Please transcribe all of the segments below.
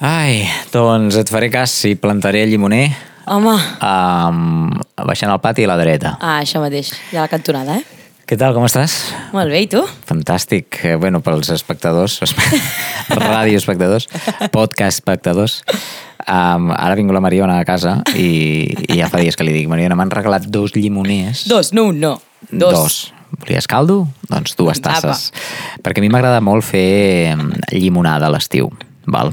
Ai, doncs et faré cas si plantaré el llimoner Home, um, baixant al pati a la dreta. ah, això mateix, ja a la cantonada, eh? Què tal, com estàs? Molt bé, i tu? Fantàstic. Eh, bueno, pels espectadors, radioespectadors, podcast espectadors. Um, ara vinc la Mariona a casa i, i ja fa dies que li dic, Mariona, m'han regalat dos llimoners. Dos, no un, no. Dos. Dos. Volies caldo? Doncs dues tasses. Perquè a mi m'agrada molt fer em, llimonada a l'estiu. Val?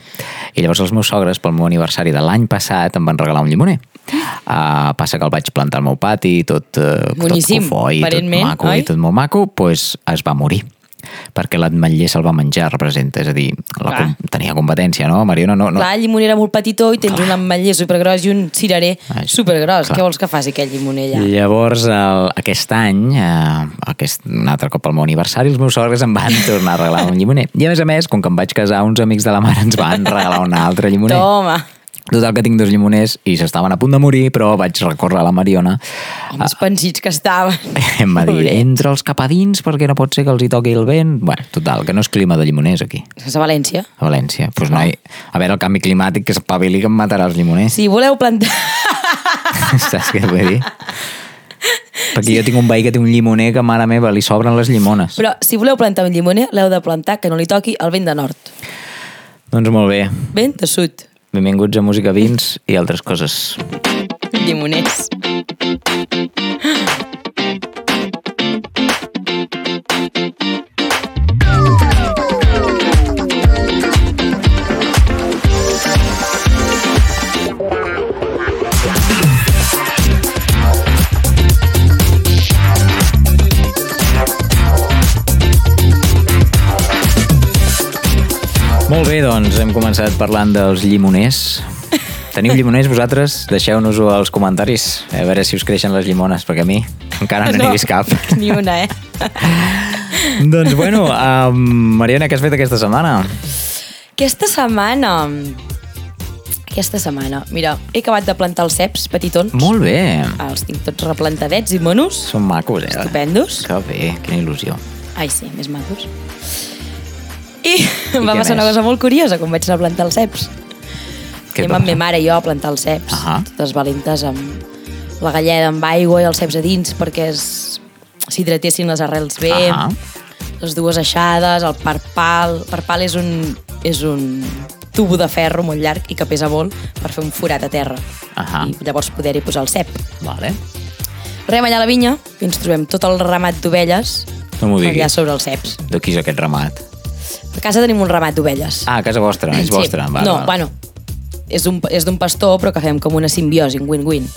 I llavors els meus sogres, pel meu aniversari de l'any passat, em van regalar un llimoner. Uh, passa que el vaig plantar al meu pati, tot, uh, tot cofoi, tot maco oi? i tot molt maco, pues es va morir perquè l'ametller se'l va menjar, representa. És a dir, la Clar. com tenia competència, no? Mariona, no, no, Clar, el llimoner era molt petitó i tens un ametller supergros i un cirerer Ai, supergros. clar. Què vols que faci aquell llimoner allà? Llavors, el, aquest any, eh, aquest, un altre cop al meu aniversari, els meus sogres em van tornar a regalar un llimoner. I a més a més, com que em vaig casar, uns amics de la mare ens van regalar un altre llimoner. Toma! Total, que tinc dos llimoners i s'estaven a punt de morir, però vaig recórrer a la Mariona. Amb els pensits que estaven. Em va dir, Pobret. entra'ls cap a dins perquè no pot ser que els hi toqui el vent. Bueno, total, que no és clima de llimoners aquí, És a València. a València. Doncs pues no hi... A veure, el canvi climàtic que espavili que em matarà els llimoners. Si voleu plantar... Saps què vull dir? Perquè jo tinc un veí que té un llimoner que, mare meva, li sobren les llimones. Però si voleu plantar un llimoner, l'heu de plantar que no li toqui el vent de nord. Doncs molt bé. Vent de sud. Benvinguts a Música Vins i altres coses. Llimoners. Molt bé, doncs hem començat parlant dels llimoners. Teniu llimoners vosaltres? Deixeu-nos-ho als comentaris, a veure si us creixen les llimones, perquè a mi encara no n'he vist cap. Ni una, eh? doncs bueno, um, Mariana, què has fet aquesta setmana? Aquesta setmana... Aquesta setmana, mira, he acabat de plantar els ceps petitons. Molt bé. Els tinc tots replantadets i monos. Són macos, eh? Estupendos. Que bé, quina il·lusió. Ai, sí, més macos. I, em va passar una cosa molt curiosa quan vaig anar a plantar els ceps. Què Anem amb ma mare i jo a plantar els ceps, Ahà. totes valentes amb la galleda amb aigua i els ceps a dins perquè es- s'hidratessin les arrels bé, Ahà. les dues aixades, el parpal. El parpal és un, és un tubo de ferro molt llarg i que pesa molt per fer un forat a terra. Ahà. I llavors poder-hi posar el cep. Vale. Rem allà a la vinya i ens trobem tot el ramat d'ovelles No m'ho allà sobre els ceps. De qui és aquest ramat? A casa tenim un ramat d'ovelles. Ah, a casa vostra, és vostra. Vale, no, vale. bueno, és d'un és d'un pastor, però que fem com una simbiosi, un win-win.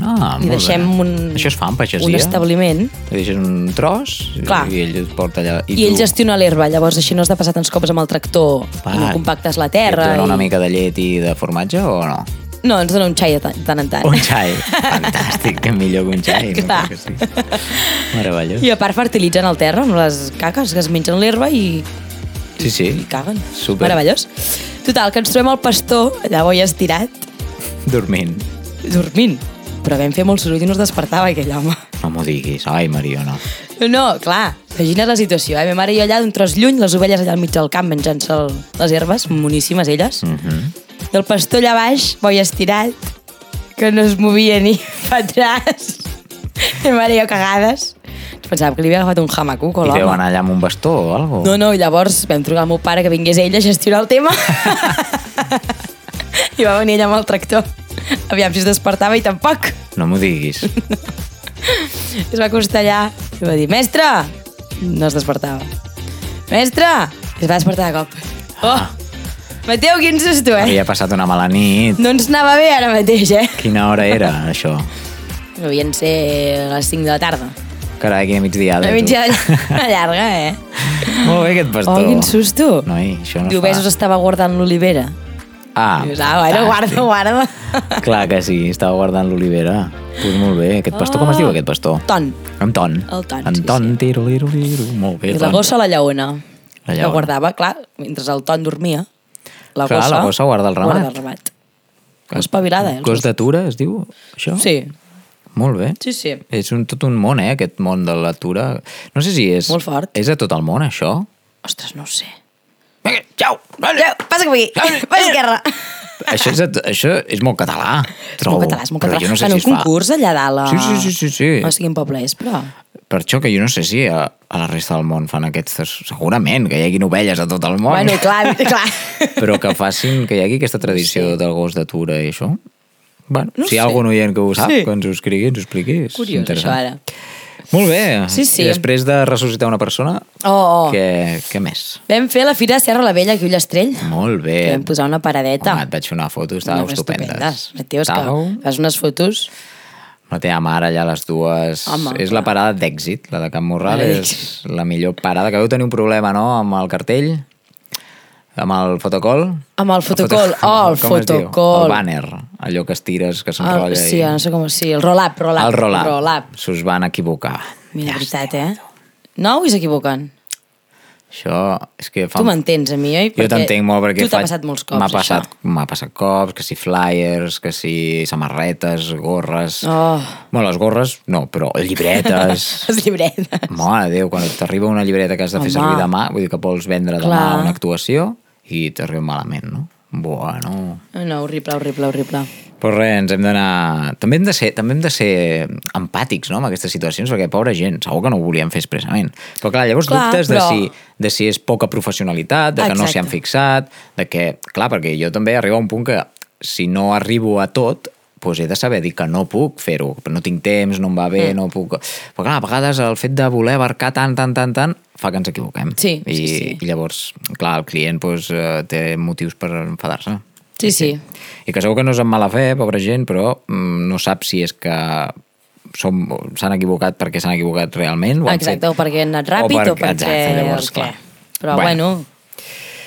Ah, molt deixem bé. un, Això es fa en pagesia? un establiment Li deixes un tros Clar. i ell porta allà. i, ell gestiona l'herba, llavors així no has de passar tants cops amb el tractor i no compactes la terra. I et dona una i... mica de llet i de formatge o no? No, ens dona un xai de tant, en tant. Un xai. Fantàstic, que millor que un xai. no? Clar. Que sí. Meravellós. I a part fertilitzen el terra amb les caques que es mengen l'herba i, Sí, sí. i caguen. Super. Meravellós. Total, que ens trobem el pastor, allà bo estirat, Dormint. dormint. Però vam fer molt soroll i no es despertava aquell home. No m'ho diguis. Ai, Mariona. No, no, clar, imagina't la situació, eh? Ma mare i jo allà d'un tros lluny, les ovelles allà al mig del camp menjant-se les herbes, moníssimes elles. Mm -hmm. I el pastor allà baix, boi estirat, que no es movia ni fa atràs. I ma mare i jo cagades. Pensava que li havia agafat un jamacuc o I deu l'home. anar allà amb un bastó o alguna No, no, i llavors vam trucar al meu pare que vingués ell a gestionar el tema. I va venir ella amb el tractor. Aviam si es despertava i tampoc. No m'ho diguis. Es va acostar allà i va dir, mestre! No es despertava. Mestre! I es va despertar de cop. Oh! Mateu, quin susto, eh? Havia passat una mala nit. No ens anava bé ara mateix, eh? Quina hora era, això? Devien ser les 5 de la tarda. Carai, quina migdiada. La tu. mitja llarga, eh? Molt bé, aquest pastor. Oh, quin susto. Noi, això no Diu, fa. estava guardant l'olivera. Ah, Dius, ah, bueno, guarda, guarda. Clar que sí, estava guardant l'olivera. Pues molt bé. Aquest pastor, com es diu aquest pastor? Ton. Anton. El Ton, sí, Anton, sí. tiro, liro, liro. Molt bé, I la Ton. gossa la lleona. La La lleona. guardava, clar, mentre el Ton dormia. La Clar, gossa, la gossa guarda el ramat. Guarda el ramat. Espavilada, eh? Gos d'atura, es diu, això? Sí, Molt bé. sí, sí. És un, tot un món, eh, aquest món de l'atura. No sé si és... Molt fort. És a tot el món, això? Ostres, no ho sé. Vinga, Xau! Ja, passa cap aquí, passa a esquerra. Això és, això és molt català, trobo. Molt català, és molt català. no sé en si un fa. concurs allà dalt. a- Sí, sí, sí, sí, sí. No sé quin poble és, però... Per això que jo no sé si a, a la resta del món fan aquestes... Segurament, que hi hagi ovelles a tot el món. Bueno, clar, clar. Però que facin, que hi hagi aquesta tradició Sí. sí. del gos d'atura i això. Bueno, No si hi ha sé. algun oient que ho sap, Sí. que ens ho escrigui, ens ho expliqui. És Curiós, això, ara. Molt bé. Sí, sí. I després de ressuscitar una persona, Oh, oh. què, què més? Vam fer la Fira de Serra la Vella aquí a Ullastrell. Molt bé. Vam posar una paradeta. Home, et vaig fer una foto, estàveu Unes estupendes. Tio, és que fas unes fotos... la teva mare allà, les dues... Home, és la parada d'èxit, la de Can Morral. És la millor parada. Que vau tenir un problema, no?, amb el cartell, amb el fotocol. Amb el fotocol. Oh, el Com es diu? fotocol. El banner, allò que estires, que El, s'enrotlla. sí, i... no sé com... Sí, el roll-up, roll-up. El roll-up. roll-up. S'us van equivocar. Mira, veritat, eh? Nou i s'equivoquen. Això és que fa... Tu m'entens a mi, oi? Jo t'entenc molt perquè Tu t'ha faig- passat molts cops, M'ha passat, això. m'ha passat cops, que si flyers, que si samarretes, gorres... Oh. Bueno, les gorres no, però llibretes... Les llibretes. Mare de Déu, quan t'arriba una llibreta que has de fer Home. servir demà, vull dir que vols vendre demà Clar. una actuació i t'arriba malament, no? Bueno... No, horrible, horrible, horrible. Però res, ens hem d'anar... També hem de ser, també hem de ser empàtics, no?, amb aquestes situacions, perquè pobra gent, segur que no ho volien fer expressament. Però clar, llavors Clar, dubtes però- de, si, de si és poca professionalitat, de que no s'hi han Exacte. fixat, de que... Clar, perquè jo també arribo a un punt que si no arribo a tot, doncs he de saber dir que no puc fer-ho, no tinc temps, no em va bé, mm. no puc... Però clar, a vegades el fet de voler abarcar tant, tant, tant, tant, fa que ens equivoquem. Sí, I, sí, sí. I llavors, clar, el client doncs, té motius per enfadar-se. Sí, sí. I que segur que no és amb mala fe, pobra gent, però mm, no sap si és que som- s'han equivocat perquè s'han equivocat realment. Han Exacte, fet. o perquè han anat ràpid o, perquè... Exacte, llavors, el què. clar. Però bueno,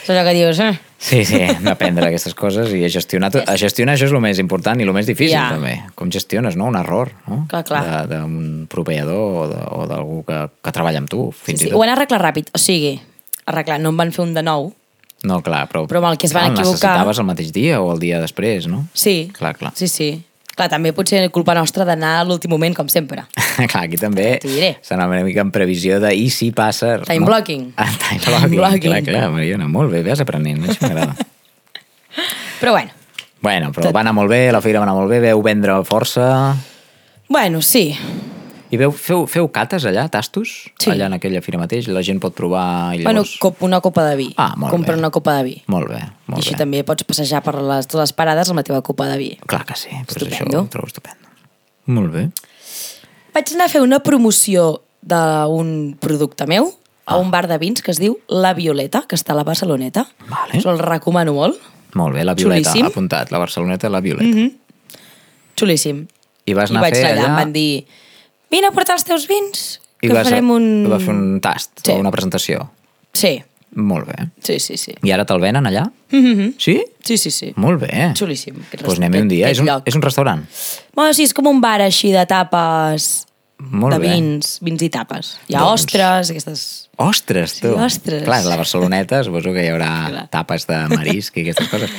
és allò que dius... Eh? Sí, sí, hem d'aprendre aquestes coses i a gestionar, tot, a gestionar això és el més important i el més difícil Ja. també. Com gestiones, no? Un error, no? Clar, clar. D'un proveïdor o d'algú que, que treballa amb tu, Sí, fins sí. i Ho tot. van arreglar ràpid, o sigui, arreglar, no en van fer un de nou. No, clar, però, Però amb el que es van clar, el equivocar- necessitaves el mateix dia o el dia després, no? Sí. Clar, clar. Sí, sí. Clar, també potser culpa nostra d'anar a l'últim moment, com sempre. clar, aquí també s'anava una mica en previsió de i si passa... Time blocking. Ah, time blocking, Time blocking. clar, clar, Mariona, molt bé, vas aprenent, això m'agrada. Però bueno, bueno, però va anar molt bé, la feira va anar molt bé, veu vendre força... bueno, sí. I veu, feu, feu cates allà, tastos? Sí. Allà en aquella fira mateix, la gent pot provar i Bueno, llavors... cop, una copa de vi. Ah, molt Compra bé. una copa de vi. Molt bé, I molt així bé. també pots passejar per les, totes les parades amb la teva copa de vi. Clar que sí, doncs això Estupendo. ho trobo estupendo. Molt bé. Vaig anar a fer una promoció d'un producte meu a un bar de vins que es diu La Violeta, que està a la Barceloneta. Vale. Us el recomano molt. Molt bé, la Violeta, Xulíssim. apuntat, la Barceloneta, la Violeta. Mm -hmm. Xulíssim. I vas I anar a vaig fer allà, allà... em van dir vine a portar els teus vins, I que vas, farem un... vas fer un tast Sí. o una presentació. Sí, Molt bé. sí, sí, sí. I ara te'l venen allà? Mm -hmm. Sí? Sí, sí, sí. Molt bé. Xulíssim. Doncs anem un dia. És un, lloc. és un restaurant? Bueno, sí, és com un bar així de tapes, Molt de bé. vins, vins i tapes. Hi ha Doncs- ostres, aquestes... Ostres, tu. Sí, ostres. Clar, a la Barceloneta suposo que hi haurà Clar. tapes de marisc i aquestes coses.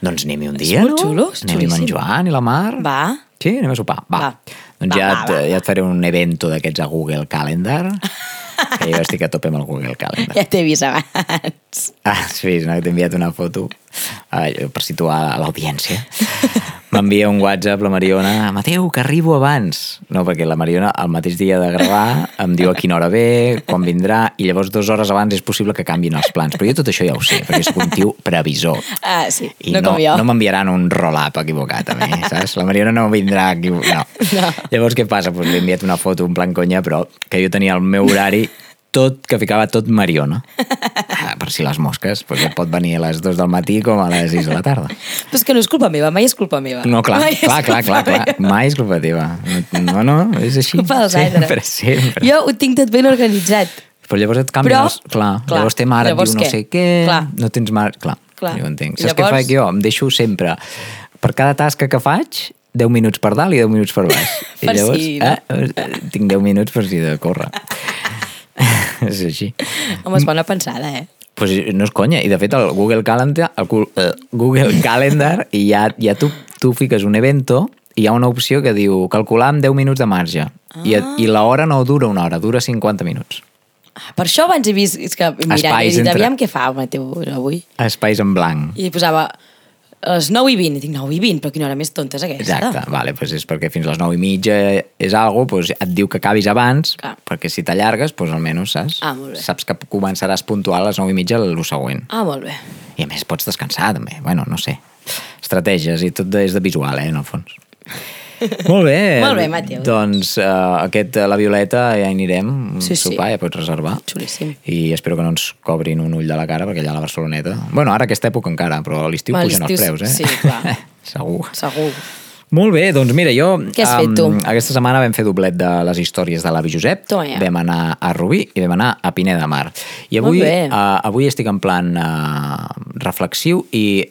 doncs anem-hi un dia, molt no? xulo, és Anem-hi amb en. Joan i la Mar. Va. Sí, anem a sopar. Va. Va. Doncs Va, ja, va, et, va. ja et faré un evento d'aquests a Google Calendar. que jo estic a tope amb el Google Calendar. Ja t'he vist abans. Ah, sí, no, t'he enviat una foto eh, per situar a l'audiència. M'envia un WhatsApp la Mariona, Mateu, que arribo abans. No, perquè la Mariona el mateix dia de gravar em diu a quina hora ve, quan vindrà, i llavors dues hores abans és possible que canvin els plans. Però jo tot això ja ho sé, perquè soc un tio previsor. Ah, sí, I no, no, com jo. no m'enviaran un roll-up equivocat a mi, saps? La Mariona no vindrà aquí... No. No. Llavors què passa? Pues li he enviat una foto, un plan conya, però que jo tenia el meu horari tot, que ficava tot Mariona. Ah, Per si les mosques, perquè pot venir a les 2 del matí com a les 6 de la tarda. Però és que no és culpa meva, mai és culpa meva. No, clar, mai clar, clar, clar, clar. Mai és culpa teva. No, no, és així. Culpa dels sempre, altres. sempre. Jo ho tinc tot ben organitzat. Però llavors et canvien Però- els... Clar, clar, llavors té mare, llavors diu no què? sé què, Clar. no tens mare... Clar, Clar. jo entenc. I Saps què llavors- faig jo? Em deixo sempre, per cada tasca que faig, 10 minuts per dalt i 10 minuts per baix. I Per llavors, si, no? eh, tinc 10 minuts per si de córrer. és així. Home, és bona pensada, eh? Pues no és conya. I de fet el Google Calendar, el eh, Google Calendar i ja, ja tu, tu fiques un evento i hi ha una opció que diu calcular amb 10 minuts de marge. Ah. I, I l'hora no dura una hora, dura 50 minuts. Per això abans he vist... És que mirant, Espais he dit, entre- aviam què fa, Mateu, avui. Espais en blanc. I posava les 9 i 20. I dic, 9 i 20, però quina hora més tonta és aquesta? Exacte, vale, doncs és perquè fins a les 9 i mitja és algo, doncs et diu que acabis abans, Clar. perquè si t'allargues, doncs almenys saps, Ah, saps que començaràs puntual a les 9 i mitja el següent. Ah, molt bé. I a més pots descansar també, bueno, no sé. Estratègies i tot és de visual, eh, en el fons. Molt bé. Molt bé, Mateu. Doncs uh, aquest, la Violeta, ja hi anirem. Un Sí, sí. sopar, ja pots reservar. Xulíssim. I espero que no ens cobrin un ull de la cara, perquè allà a la Barceloneta... Bueno, ara aquesta època encara, però a l'estiu pugen els preus, eh? sí, clar. Segur. Segur. Molt bé, doncs mira, jo... Què has fet, tu? Aquesta setmana vam fer doblet de les històries de l'avi Josep. Toma ja. Vam anar a Rubí i vam anar a Pineda Mar. I avui, uh, avui estic en plan uh, reflexiu i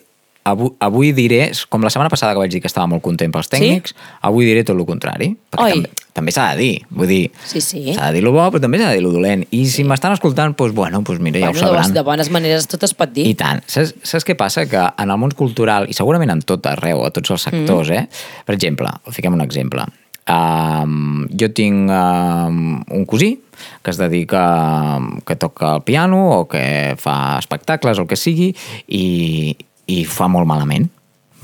avui, avui diré, com la setmana passada que vaig dir que estava molt content pels tècnics, avui diré tot el contrari. Perquè Oi. també, també s'ha de dir. Vull dir, Sí, sí. s'ha de dir el bo, però també s'ha de dir el dolent. I si m'estan escoltant, doncs, bueno, doncs mira, ja ho Bueno, de, sabran. de bones maneres tot es pot dir. I tant. Saps, saps què passa? Que en el món cultural, i segurament en tot arreu, a tots els sectors, mm. eh? Per exemple, fiquem un exemple. Um, jo tinc um, un cosí que es dedica, que toca el piano o que fa espectacles o el que sigui i, i fa molt malament.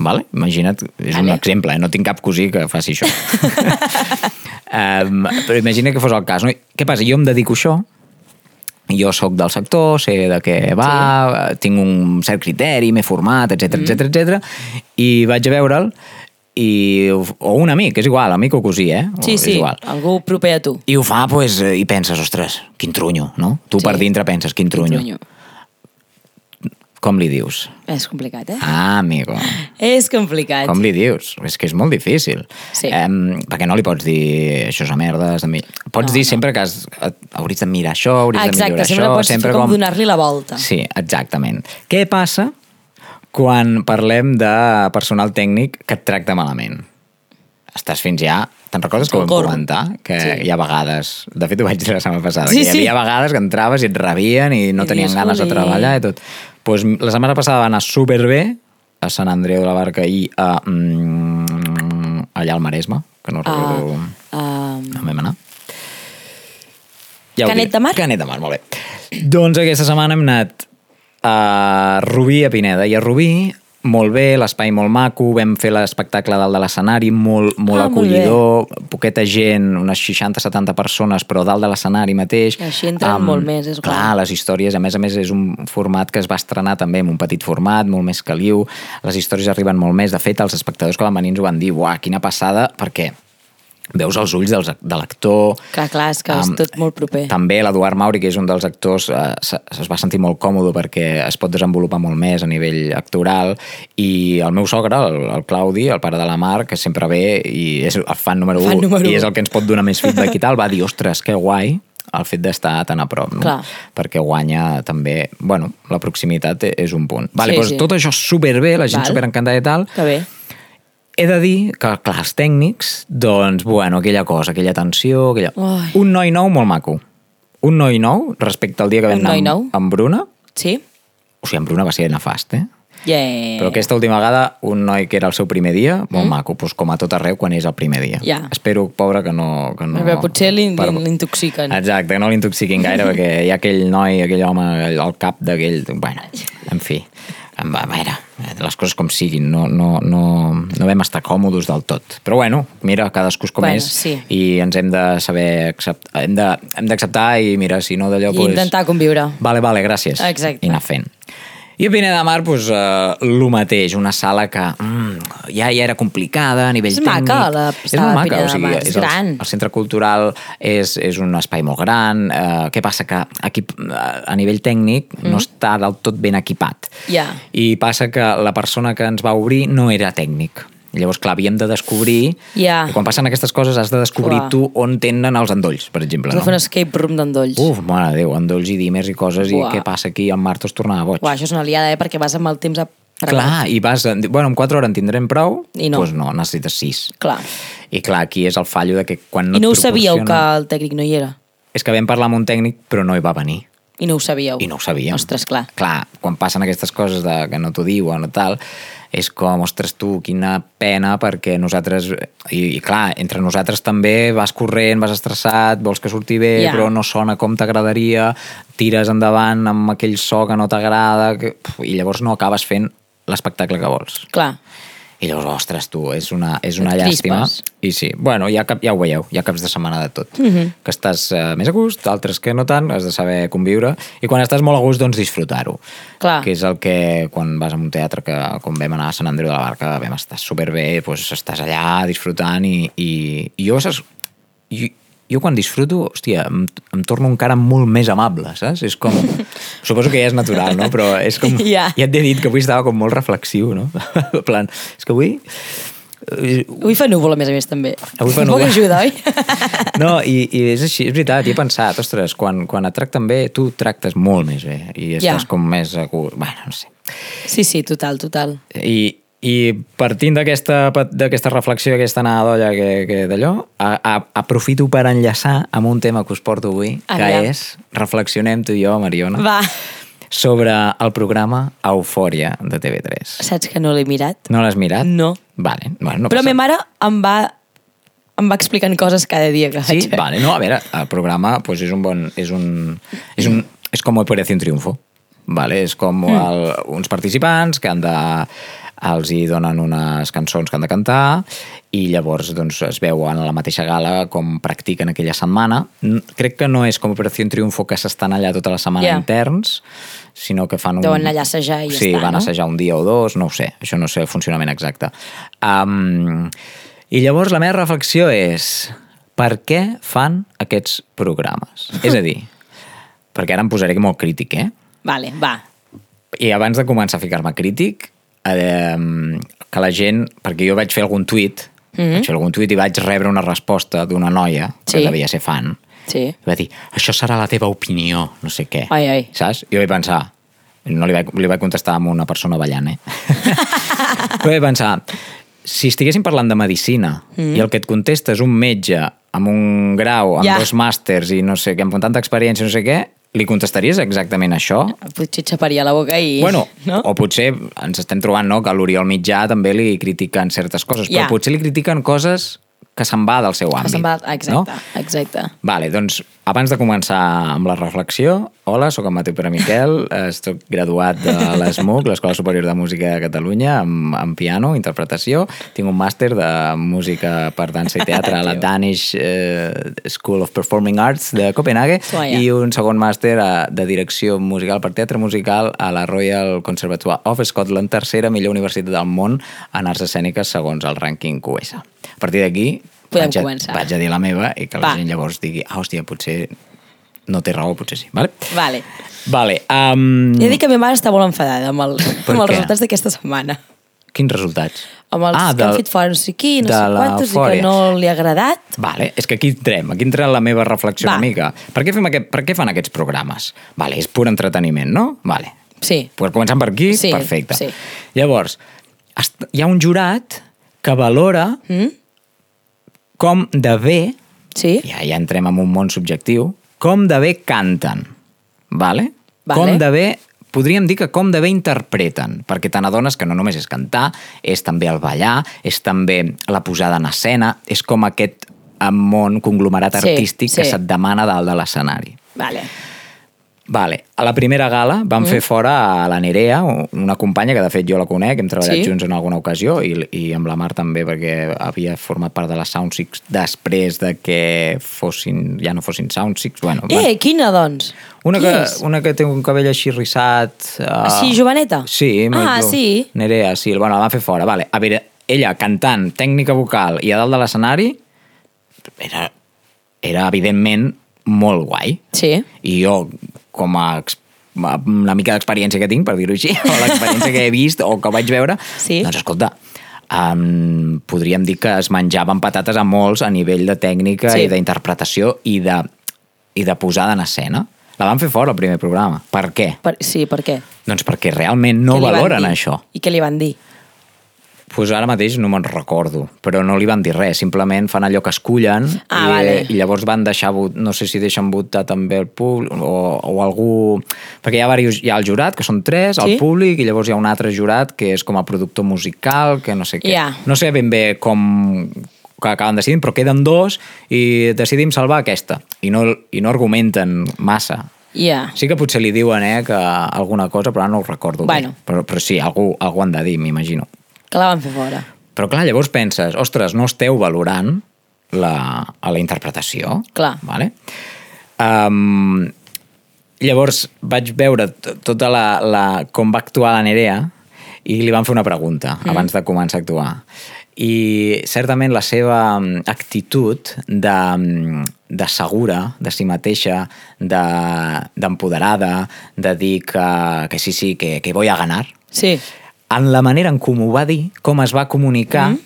Vale? Imagina't, és un Vale. exemple, eh? no tinc cap cosí que faci això. um, però imagina que fos el cas. No? Què passa? Jo em dedico a això, jo sóc del sector, sé de què va, sí. tinc un cert criteri, m'he format, etc etc etc. i vaig a veure'l i, o un amic, és igual, amic o cosí, eh? O Sí, és sí, igual. algú proper a tu. I ho fa, pues, eh, i penses, ostres, quin trunyo, no? Tu Sí. per dintre penses, quin trunyo. Trunyo. Com li dius? És complicat, eh? Ah, amigo. És complicat. Com li dius? És que és molt difícil. Sí. Em, perquè no li pots dir això és una merda, has de mi... pots No, dir no. sempre que has, hauries de mirar això, hauries de Exacte, millorar sempre això. pots fer com, donar-li la volta. Sí, exactament. Què passa quan parlem de personal tècnic que et tracta malament? Estàs fins ja... Te'n recordes que ho vam Socorro. comentar? Que Sí. hi ha vegades... De fet, ho vaig dir la setmana passada. Sí, que hi sí. havia vegades que entraves i et rebien i no I tenien ganes de treballar i tot. Pues, la setmana passada va anar superbé a Sant Andreu de la Barca i a, mm, allà al Maresme, que no recordo... Ah, On vam anar? Ja Canet de Mar? Canet de Mar, molt bé. Doncs aquesta setmana hem anat a Rubí, a Pineda. I a Rubí, molt bé, l'espai molt maco, vam fer l'espectacle dalt de l'escenari, molt, molt Ah, molt bé. acollidor, poqueta gent, unes 60-70 persones, però dalt de l'escenari mateix. Així entren molt més, és Clar, guai. les històries, a més a més, és un format que es va estrenar també en un petit format, molt més caliu, les històries arriben molt més. De fet, els espectadors que van venir ens ho van dir, uah, quina passada, perquè veus els ulls dels, de l'actor... Que clar, és que és Am, tot molt proper. També l'Eduard Mauri, que és un dels actors, eh, se- es va sentir molt còmode perquè es pot desenvolupar molt més a nivell actoral i el meu sogre, el, el Claudi, el pare de la Mar, que sempre ve i és el fan número Fan 1 número i és el que ens pot donar més feedback i tal, va dir, ostres, que guai el fet d'estar tan a prop, no? Clar. perquè guanya també, bueno, la proximitat és un punt. Vale, Sí, doncs sí. tot això superbé, la gent Val. superencantada i tal, Que bé. He de dir que, clar, els tècnics, doncs, bueno, aquella cosa, aquella tensió, aquella... Ai. Un noi nou molt maco. Un noi nou, respecte al dia que vam anar amb, amb Bruna. Sí? O sigui, amb Bruna va ser nefast, eh? Yeah. Però aquesta última vegada, un noi que era el seu primer dia, molt mm. maco, doncs com a tot arreu quan és el primer dia. Ja. Espero, pobre, que no... Que no Però potser l'in- per- l'intoxiquen. Exacte, que no l'intoxiquin gaire, perquè hi ha aquell noi, aquell home al cap d'aquell... Bueno, en fi, a veure, les coses com siguin, no, no, no, no vam estar còmodes del tot. Però bueno, mira, cadascú és com Bueno, és sí. i ens hem de saber acceptar, hem d'acceptar i mira, si no d'allò... I pues, intentar conviure. Vale, vale, gràcies. Exacte. I anar fent. I a Pineda de Mar, doncs, eh, el mateix, una sala que mm, ja, ja era complicada a nivell És tècnic. maca, la és sala molt de maca, Pineda o de sigui, Mar, és és el, gran. el centre cultural és, és un espai molt gran. Eh, què passa? Que aquí, eh, a nivell tècnic, no està del tot ben equipat. Mm. Ja. I passa que la persona que ens va obrir no era tècnic. Llavors, clar, havíem de descobrir... I quan passen aquestes coses has de descobrir Clar. tu on tenen els endolls, per exemple. No? fer un escape room d'endolls. Uf, mare de Déu, endolls i dimers i coses, Uah. i què passa aquí? El Marto es tornava boig. Uah, això és una liada, eh? Perquè vas amb el temps a... Clar, i vas... Bueno, en 4 hores en tindrem prou? I no. Doncs no, necessites 6. Clar. I clar, aquí és el fallo de que quan no I no ho sabíeu que el tècnic no hi era? És que vam parlar amb un tècnic, però no hi va venir. I no ho sabíeu? I no ho sabíem. Ostres, clar. Clar, quan passen aquestes coses de que no t'ho diuen o tal, és com, ostres, tu, quina pena, perquè nosaltres... I, i clar, entre nosaltres també vas corrent, vas estressat, vols que surti bé, Ja. però no sona com t'agradaria, tires endavant amb aquell so que no t'agrada, que... i llavors no acabes fent l'espectacle que vols. Clar. I llavors, ostres, tu, és una, és una llàstima. I sí, bueno, ja, cap, ja ho veieu, hi ha caps de setmana de tot. Mm -hmm. Que estàs uh, més a gust, altres que no tant, has de saber conviure. I quan estàs molt a gust, doncs disfrutar-ho. Que és el que, quan vas a un teatre, que com vam anar a Sant Andreu de la Barca, vam estar superbé, doncs estàs allà disfrutant i, i, i jo, saps, jo, jo quan disfruto, hòstia, em, em torno encara molt més amable, saps? És com... Suposo que ja és natural, no? Però és com... Ja. Ja t'he dit que avui estava com molt reflexiu, no? en plan, és que avui... eh, Avui fa núvol, a més a més, també. Avui fa núvol. ajuda, oi? No, i, i és així, és veritat, he pensat, ostres, quan, quan et tracten bé, tu tractes molt més bé i estàs com més... Bueno, no sé. Sí, sí, total, total. I, i partint d'aquesta reflexió, aquesta anada d'olla que, que d'allò, aprofito per enllaçar amb un tema que us porto avui, Aviam. que és, reflexionem tu i jo, Mariona, Va, sobre el programa Eufòria de TV3. saps que no l'he mirat? No l'has mirat? No. Vale, bueno, no Però ma mare em va, em va explicant coses cada dia que Sí, vaig veure. vale, no, a veure, el programa pues, és un bon... És, un, és, un, és com Operació Triunfo. Vale? És com Mm. el, uns participants que han de els hi donen unes cançons que han de cantar i llavors doncs, es veuen a la mateixa gala com practiquen aquella setmana. Crec que no és com Operació Triunfo que s'estan allà tota la setmana Ja. interns, sinó que fan un... Deuen allà assajar i ja sí, està, van no? assajar un dia o dos, no ho sé, això no sé el funcionament exacte. Um, I llavors la meva reflexió és per què fan aquests programes? És a dir, perquè ara em posaré molt crític, eh? Vale, va. I abans de començar a ficar-me crític, eh, que la gent... Perquè jo vaig fer algun tuit, mm -hmm. vaig fer algun tuit i vaig rebre una resposta d'una noia que Sí. devia ser fan. Sí. I va dir, això serà la teva opinió, no sé què. Ai, ai. Saps? Jo vaig pensar, no li vaig, li vaig contestar amb una persona ballant, eh? Però vaig pensar, si estiguéssim parlant de medicina mm. i el que et contesta és un metge amb un grau, amb Ja. dos màsters i no sé què, amb tanta experiència, no sé què, li contestaries exactament això? Potser xaparia la boca i... Bueno, no? o potser ens estem trobant no, que l'Oriol Mitjà també li critiquen certes coses, però Ja. potser li critiquen coses que se'n va del seu àmbit. Va... Exacte, No? exacte. Vale, doncs abans de començar amb la reflexió, hola, sóc en Mateu Pere Miquel, estic graduat de l'ESMUC, l'Escola Superior de Música de Catalunya, amb, amb piano, interpretació. Tinc un màster de música per dansa i teatre a la. Danish eh, School of Performing Arts de Copenhague i un segon màster eh, de direcció musical per teatre musical a la Royal Conservatoire of Scotland, tercera millor universitat del món en arts escèniques segons el rànquing QS. Partir d'aquí Podem vaig a, començar. vaig a dir la meva i que la Va. gent llavors digui, ah, hòstia, potser no té raó, potser sí. Vale? Vale. Vale. Um, He de dir que ma mare està molt enfadada amb, el, Per amb els què? resultats d'aquesta setmana. Quins resultats? Amb els Ah, que han del- fet fora no sé qui, no sé quantos, i que no li ha agradat. Vale, és que aquí entrem, aquí entra la meva reflexió Va. una mica. Per què, fem aquest, per què fan aquests programes? Vale, és pur entreteniment, no? Vale. Sí. Pues començant per aquí, Sí, perfecte. sí. Llavors, hi ha un jurat que valora Mm? Com de bé Sí? ja, ja entrem en un món subjectiu, com de bé canten, vale? Vale. Com de bé, podríem dir que com de bé interpreten, perquè te n'adones que no només és cantar, és també el ballar, és també la posada en escena, és com aquest eh, món conglomerat Sí, artístic que sí. se't demana dalt de l'escenari. Vale. Vale. A la primera gala van mm. fer fora a la Nerea, una companya que de fet jo la conec, hem treballat Sí. junts en alguna ocasió i, i amb la Mar també perquè havia format part de la Sound Six després de que fossin, ja no fossin Sound Six. Bueno, Eh, quina, doncs? una, Qui que, és? una que té un cabell així rissat... Uh, Sí, joveneta? Sí. Ah, no- sí? Nerea, sí. Bueno, la van fer fora. Vale. A veure, ella cantant, tècnica vocal i a dalt de l'escenari era, era evidentment molt guai. Sí. I jo, com a la mica d'experiència que tinc, per dir-ho així, o l'experiència que he vist o que vaig veure, Sí. doncs escolta, um, podríem dir que es menjaven patates a molts a nivell de tècnica Sí. i d'interpretació i, de, i de posada en escena. La van fer fora al primer programa. Per què? Per, sí, per què? Doncs perquè realment no valoren dir? això. I què li van dir? Pues ara mateix no me'n recordo, però no li van dir res, simplement fan allò que escullen Ah, i, vale. i llavors van deixar, no sé si deixen votar també el públic o, o algú... Perquè hi ha, diversos, hi ha el jurat, que són tres, Sí? el públic, i llavors hi ha un altre jurat que és com a productor musical, que no sé què. Ja. No sé ben bé com que acaben decidint, però queden dos i decidim salvar aquesta. I no, i no argumenten massa. Ja. Sí que potser li diuen eh, que alguna cosa, però no ho recordo Bueno. bé. Però, però sí, algú, algú han de dir, m'imagino. Que la van fer fora. Però clar, llavors penses, ostres, no esteu valorant la, a la interpretació. Clar. Vale? Um, llavors vaig veure tota la, la, com va actuar la Nerea i li van fer una pregunta mm. abans de començar a actuar. I certament la seva actitud de, de segura de si mateixa, de- d'empoderada, de, de dir que, que sí, sí, que, que voy a ganar, Sí. En la manera en com ho va dir, com es va comunicar, mm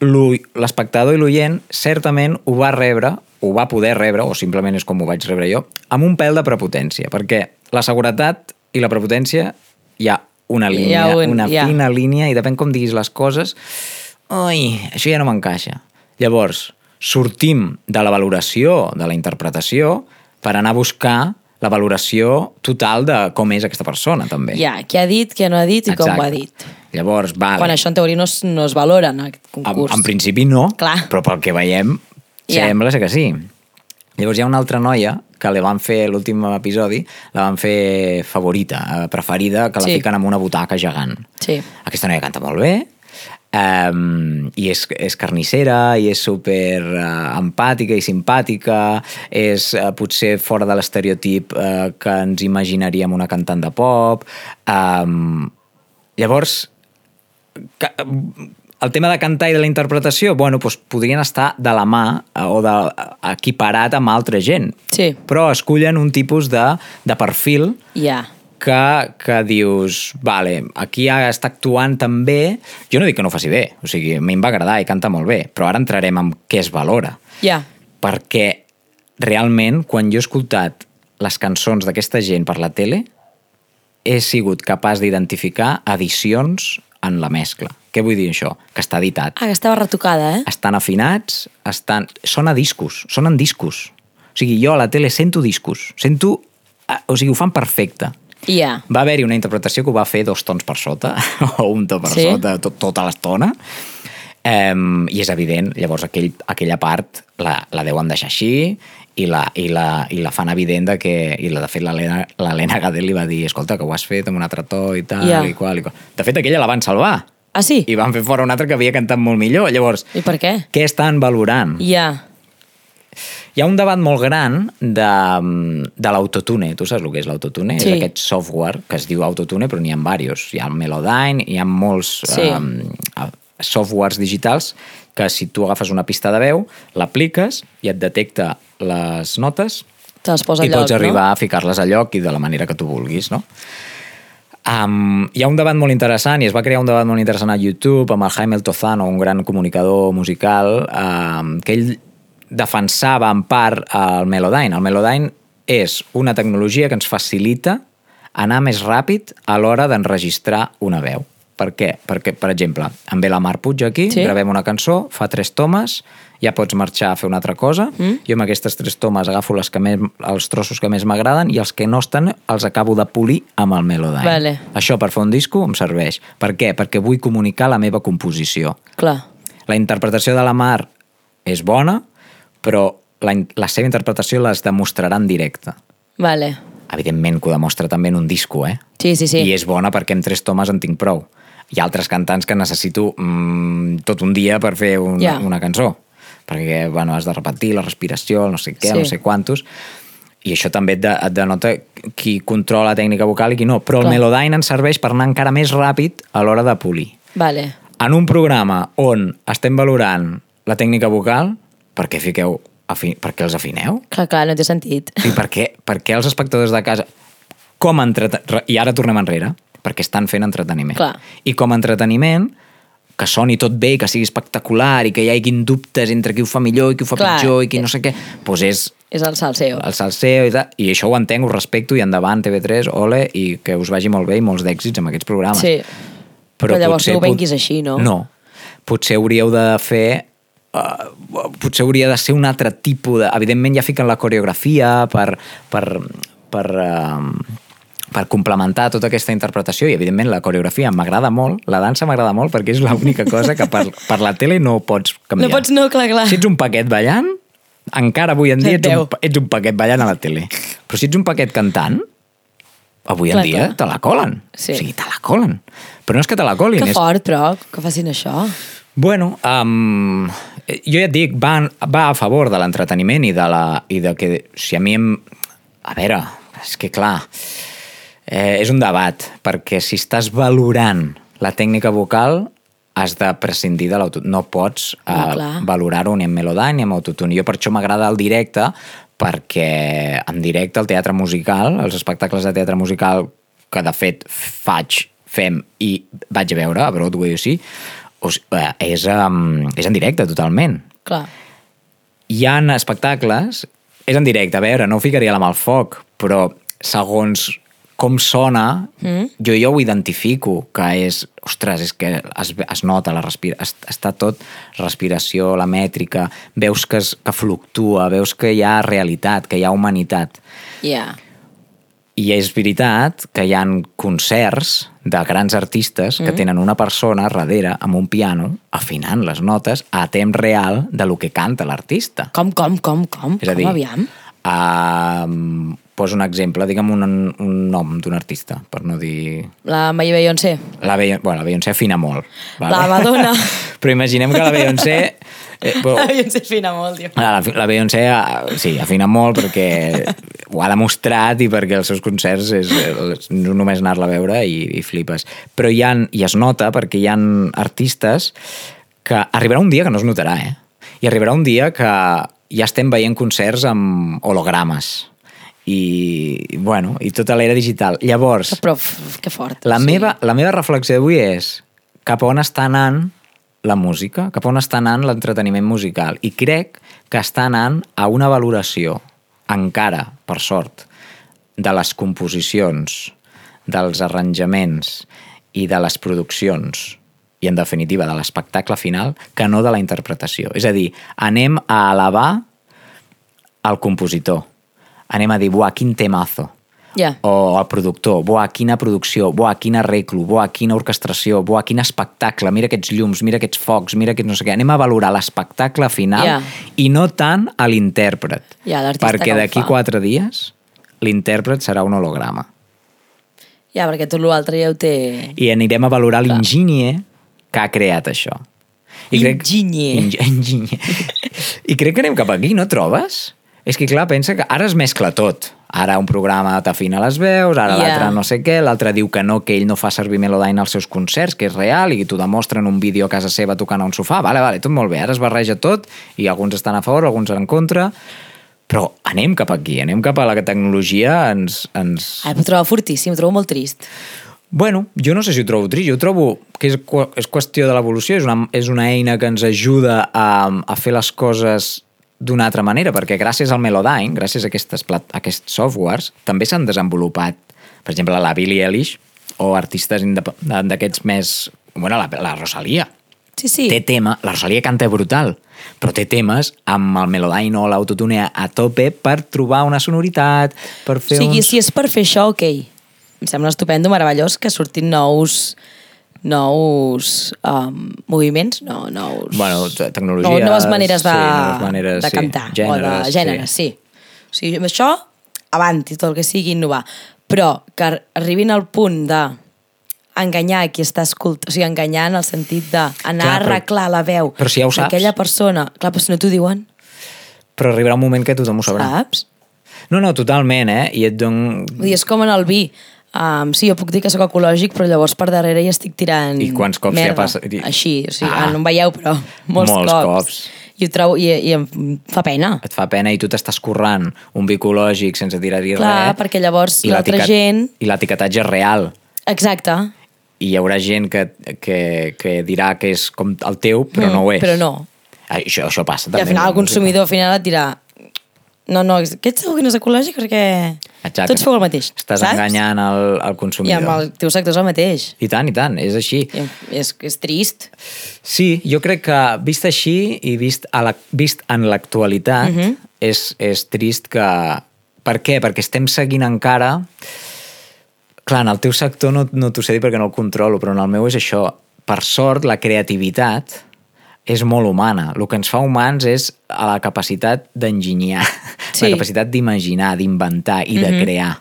-hmm. l'espectador i l'oient certament ho va rebre, ho va poder rebre, o simplement és com ho vaig rebre jo, amb un pèl de prepotència, perquè la seguretat i la prepotència hi ha una línia, ha un- una ha. fina línia, i depèn com diguis les coses, oi, això ja no m'encaixa. Llavors, sortim de la valoració de la interpretació per anar a buscar la valoració total de com és aquesta persona, també. Ja, què ha dit, què no ha dit i com ho ha dit. Llavors, vale. Quan això en teoria no es, no es valora en aquest en, concurs. en principi no, Clar. però pel que veiem Ja. sembla que sí. Llavors hi ha una altra noia que li van fer l'últim episodi, la van fer favorita, eh, preferida, que la Sí. fiquen en una butaca gegant. Sí. Aquesta noia canta molt bé, um, i és, és carnissera, i és super uh, empàtica i simpàtica, és uh, potser fora de l'estereotip uh, que ens imaginaríem una cantant de pop. Um, llavors, que, el tema de cantar i de la interpretació, bueno, doncs podrien estar de la mà o de, equiparat amb altra gent. Sí. Però escullen un tipus de, de perfil Ja. Que, que dius, vale, aquí està actuant també... Jo no dic que no ho faci bé, o sigui, a mi em va agradar i canta molt bé, però ara entrarem en què es valora. Ja. Perquè realment, quan jo he escoltat les cançons d'aquesta gent per la tele, he sigut capaç d'identificar edicions en la mescla. Què vull dir això? Que està editat. Ah, que estava retocada, eh? Estan afinats, estan... Són a discos, són en discos. O sigui, jo a la tele sento discos, sento... ah, O sigui, ho fan perfecte. Ja. Va haver-hi una interpretació que ho va fer dos tons per sota, o un to per Sí? sota, tot, tota l'estona, um, i és evident, llavors aquell, aquella part la, la deuen deixar així, i la, i, la, i la fan evident de que... I la, de fet, l'Helena Gadel li va dir escolta, que ho has fet amb un altre to i tal, Ja. i qual, i qual. De fet, aquella la van salvar. Ah, sí? I van fer fora un altre que havia cantat molt millor. Llavors, I per què? què estan valorant? Ja. Hi ha un debat molt gran de, de l'autotune. Tu saps el que és l'autotune? Sí. És aquest software que es diu autotune, però n'hi ha diversos. Hi ha el Melodyne, hi ha molts Sí. um, softwares digitals que si tu agafes una pista de veu, l'apliques i et detecta les notes Te les posa i lloc, pots arribar no? a ficar-les a lloc i de la manera que tu vulguis, no? Um, hi ha un debat molt interessant i es va crear un debat molt interessant a YouTube amb el Jaime El Tozano, un gran comunicador musical, um, que ell defensava en part el Melodyne. El Melodyne és una tecnologia que ens facilita anar més ràpid a l'hora d'enregistrar una veu. Per què? Perquè, per exemple, em ve la Mar Puig aquí, Sí. gravem una cançó, fa tres tomes, ja pots marxar a fer una altra cosa. Mm. Jo amb aquestes tres tomes agafo les que més, els trossos que més m'agraden i els que no estan els acabo de polir amb el Melodyne. Vale. Això per fer un disco em serveix. Per què? Perquè vull comunicar la meva composició. Clar. La interpretació de la Mar és bona, però la, la seva interpretació les demostrarà en directe. Vale. Evidentment que ho demostra també en un disco, eh? Sí, sí, sí. I és bona perquè amb tres tomes en tinc prou. Hi ha altres cantants que necessito mm, tot un dia per fer una, Ja. una cançó. Perquè, bueno, has de repetir la respiració, el no sé què, Sí. no sé quantos. I això també et, de, et denota qui controla la tècnica vocal i qui no. Però Clar. el Melodyne ens serveix per anar encara més ràpid a l'hora de polir. Vale. En un programa on estem valorant la tècnica vocal, per què fiqueu afi... per què els afineu? Clar, clar, no té sentit. Sí, per què, per què els espectadors de casa... Com a entrete... I ara tornem enrere, perquè estan fent entreteniment. Clar. I com a entreteniment, que soni tot bé, que sigui espectacular i que hi haguin dubtes entre qui ho fa millor i qui ho fa Clar. pitjor i qui no sé què, doncs és És el salseo. el salseo i tal. I això ho entenc, ho respecto i endavant TV3, ole, i que us vagi molt bé i molts d'èxits amb aquests programes. Sí. Però llavors no ho pot- venguis així, no? No. potser hauríeu de fer uh, potser hauria de ser un altre tipus de... Evidentment ja fiquen la coreografia per, per, per, uh, per complementar tota aquesta interpretació i evidentment la coreografia m'agrada molt, la dansa m'agrada molt perquè és l'única cosa que per, per la tele no pots canviar. No pots, no, clar, clar. Si ets un paquet ballant, encara avui en dia Et ets un, ets un paquet ballant a la tele. Però si ets un paquet cantant, avui en Clar, dia clar. te la colen. Sí. O sigui, te la colen. Però no és que te la colin, Que és fort, però, que facin això. Bueno, um, jo ja et dic, va, va a favor de l'entreteniment i, de la, i de que si a mi em... A veure, és que clar, eh, és un debat, perquè si estàs valorant la tècnica vocal has de prescindir de l'autotune. No pots No, eh, clar. valorar-ho ni amb melodany ni amb autotune. Jo per això m'agrada el directe, perquè en directe el teatre musical, els espectacles de teatre musical que de fet faig, fem i vaig a veure a Broadway o sí, o, si- eh, és, um, és en directe totalment. Clar. Hi ha espectacles, és en directe, a veure, no ho ficaria la mà al foc, però segons com sona, mm. jo ja ho identifico, que és, ostres, és que es, es nota la respira, es, està tot respiració, la mètrica, veus que, es, que fluctua, veus que hi ha realitat, que hi ha humanitat. Ja. Yeah. I és veritat que hi han concerts de grans artistes que tenen una persona darrere amb un piano afinant les notes a temps real de lo que canta l'artista. Com, com, com, com? És a com, dir, aviam? Uh, poso un exemple, digue'm un, un nom d'un artista, per no dir... La Mai Beyoncé. La, Beyon... bueno, la Beyoncé afina molt. La Madonna. Però imaginem que la Beyoncé... Eh, però, La Beyoncé fina molt, tio. la, la Beyoncé eh, sí, afina molt perquè ho ha demostrat i perquè els seus concerts és, és no només anar-la a veure i, i flipes. Però hi, ha, i es nota perquè hi han artistes que arribarà un dia que no es notarà, eh? I arribarà un dia que ja estem veient concerts amb hologrames i, bueno, i tota l'era digital. Llavors, Però, que fort. la, sí. meva, la meva reflexió d'avui és cap on està anant la música, cap on està anant l'entreteniment musical. I crec que està anant a una valoració, encara, per sort, de les composicions, dels arranjaments i de les produccions i, en definitiva, de l'espectacle final, que no de la interpretació. És a dir, anem a elevar el compositor. Anem a dir, buah, quin temazo Ja. o el productor, buah, quina producció, buah, quin arreglo, buah, quina orquestració, buah, quin espectacle, mira aquests llums, mira aquests focs, mira aquests no sé què. Anem a valorar l'espectacle final Ja. i no tant a l'intèrpret. L'artista perquè d'aquí quatre dies l'intèrpret serà un holograma. Ja, perquè tot l'altre ja ho té... I anirem a valorar l'enginyer que ha creat això. Enginyer. Eng- enginyer. I crec que anem cap aquí, no trobes? És que, clar, pensa que ara es mescla tot. Ara un programa t'afina les veus, ara Ja. l'altre no sé què, l'altre diu que no, que ell no fa servir Melodyne als seus concerts, que és real, i t'ho demostra en un vídeo a casa seva tocant a un sofà. Vale, vale, tot molt bé, ara es barreja tot, i alguns estan a favor, alguns en contra, però anem cap aquí, anem cap a la tecnologia ens, ens, Ara ho trobo fortíssim, ho trobo molt trist. Bueno, jo no sé si ho trobo trist, jo trobo que és, és qüestió de l'evolució, és, una, és una eina que ens ajuda a, a fer les coses d'una altra manera, perquè gràcies al Melodyne, gràcies a, aquestes, a aquests softwares, també s'han desenvolupat, per exemple, la Billie Eilish o artistes d'aquests més... Bueno, la, la Rosalia. Sí, sí. Té tema, la Rosalia canta brutal, però té temes amb el Melodyne o l'autotune a, tope per trobar una sonoritat, per O fer sigui, uns... si és per fer això, ok. Em sembla estupendo, meravellós, que surtin nous nous um, moviments, no, nous... Bueno, te- tecnologies, no, noves maneres de, sí, noves maneres, de sí. cantar, o Gèneres, de gèneres, sí. sí. O sigui, amb això, avanti, tot el que sigui innovar. Però que ar- arribin al punt de enganyar qui està escoltant, o sigui, enganyar en el sentit d'anar a arreglar la veu però si ja ho saps. d'aquella persona. Clar, però si no t'ho diuen, Però arribarà un moment que tothom ho sabrà. saps? No, no, totalment, eh? I et don... Dir, és com en el vi. Um, sí, jo puc dir que sóc ecològic, però llavors per darrere ja estic tirant I quants cops ja merda. passa- i- Així, o sigui, Ah. ah. no em veieu, però molts, Molts cops. cops. I, ho trobo, i, i em fa pena. Et fa pena i tu t'estàs currant un vi ecològic sense tirar-hi Clar, res. perquè llavors i l'altra gent... I l'etiquetatge és real. Exacte. I hi haurà gent que, que, que dirà que és com el teu, però no ho és. Mm, Però no. Això, això passa I també. al final el consumidor al final et dirà no, no, aquest segur que no és ecològic perquè... Exacte. Tots feu el mateix, Estàs saps? enganyant el, el I consumidor. amb el teu sector és el mateix. I tant, i tant, és així. I és, és trist. Sí, jo crec que vist així i vist, a la, vist en l'actualitat, Mhm. és, és trist que... Per què? Perquè estem seguint encara... Clar, en el teu sector no, no t'ho sé dir perquè no el controlo, però en el meu és això. Per sort, la creativitat és molt humana. El que ens fa humans és a la capacitat d'enginyar, Sí. la capacitat d'imaginar, d'inventar i de crear.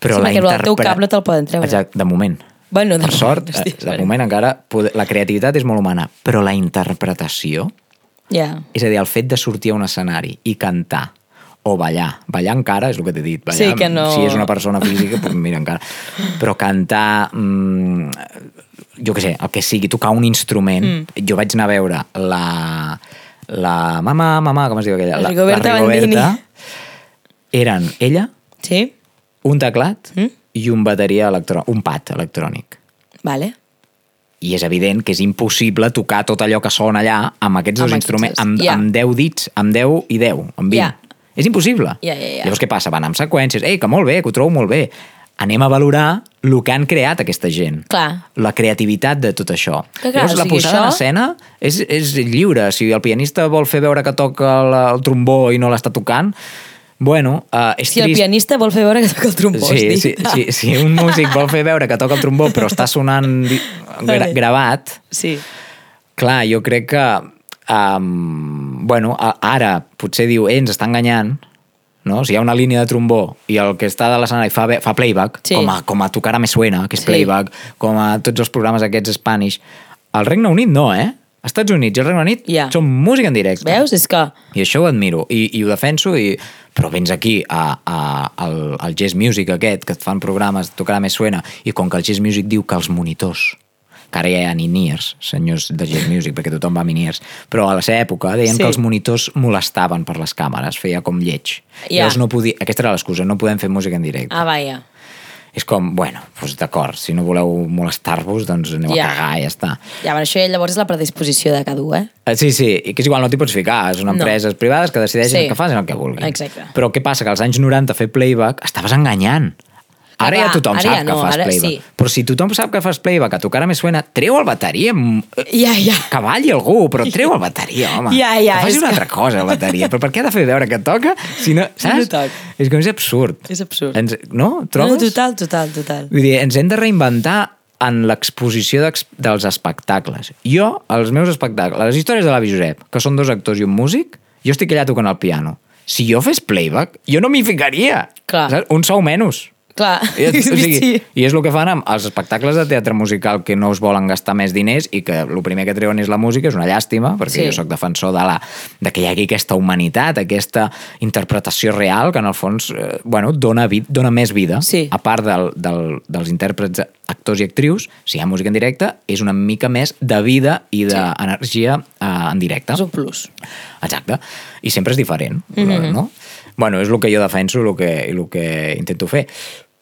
Però Sí, la perquè el teu interpre- cap no te'l poden treure. Exacte, de moment. Bueno, de per sort, moment, eh, de moment encara la creativitat és molt humana, però la interpretació, Ja. és a dir, el fet de sortir a un escenari i cantar o ballar, ballar encara és el que t'he dit, ballar, Sí, que no- si és una persona física, doncs mira encara, però cantar, mm, jo què sé, el que sigui, tocar un instrument, mm. jo vaig anar a veure la, la mama, mama, com es diu aquella? La Rigoberta la Bandini. eren ella, Sí? un teclat Mm. i un bateria electrònic, un pad electrònic. Vale. I és evident que és impossible tocar tot allò que sona allà amb aquests dos Amb instruments, aquests, amb, ja. amb 10 dits, amb 10 i 10, amb 20. Ja. És impossible. Ja, ja, ja. Llavors què passa? Van amb seqüències. Ei, que molt bé, que ho trobo molt bé. Anem a valorar el que han creat aquesta gent. Clar. La creativitat de tot això. Que clar, Llavors, o la sigui, posada això- en escena és, és lliure. Si el pianista vol fer veure que toca el, el trombó i no l'està tocant, bueno, uh, és Si el trist. pianista vol fer veure que toca el trombó, Sí, sí, sí, si un músic vol fer veure que toca el trombó però està sonant gra gravat, Sí. clar, jo crec que um, bueno, ara potser diu, eh, ens està enganyant, no? Si hi ha una línia de trombó i el que està de l'escenari fa, fa playback, Sí. com, a, com a Tocar a Me Suena, que és Sí. playback, com a tots els programes aquests Spanish, al Regne Unit no, eh? Als Estats Units i el Regne Unit Ja. són música en directe. Veus? És que... I això ho admiro, i, i ho defenso, i... però vens aquí a, a, al, al Jazz Music aquest, que et fan programes, tocarà més suena, i com que el Jazz Music diu que els monitors, que ara ja hi ha in-ears, senyors de Jazz Music, perquè tothom va amb in-ears, però a la seva època deien Sí. que els monitors molestaven per les càmeres, feia com lleig. Ja. Llavors no podia, aquesta era l'excusa, no podem fer música en directe. Ah, vaja. És com, bueno, doncs d'acord, si no voleu molestar-vos, doncs aneu Ja. a cagar i ja està. Ja, bueno, això llavors és la predisposició de cada un, eh? Eh, Sí, sí, i que és igual, no t'hi pots ficar, són No. empreses privades que decideixen Sí. que facin el que vulguin. Exacte. Però què passa? Que als anys 90 fer playback estaves enganyant. Ara Clar, ja tothom ara sap ja que no, fas ara playback. sí. Però si tothom sap que fas playback, a tocar a més suena, treu el bateria. mm, Ja, ja. Que balli algú, però treu el bateria, home. Ja, ja, Que faci una que- altra cosa, el bateria. Però per què ha de fer veure que toca si no... Si no Saps? toca. És que és absurd. És absurd. Ens, no? No, Trobes? total, total, total. Vull dir, ens hem de reinventar en l'exposició dels espectacles. Jo, els meus espectacles, les històries de l'avi Josep, que són dos actors i un músic, jo estic allà tocant el piano. Si jo fes playback, jo no m'hi ficaria. Clar. Saps? Un sou menys. Clar, I, o sigui, sí. I és el que fan amb els espectacles de teatre musical que no es volen gastar més diners i que el primer que treuen és la música, és una llàstima, perquè Sí. jo sóc defensor de, la, de que hi hagi aquesta humanitat, aquesta interpretació real que en el fons eh, bueno, dona, vid, dona més vida. Sí. A part del, del, dels intèrprets, actors i actrius, si hi ha música en directe, és una mica més de vida i d'energia eh, en directe. És un plus. Exacte. I sempre és diferent, mm -hmm. no? Bueno, és el que jo defenso el que, i el que intento fer.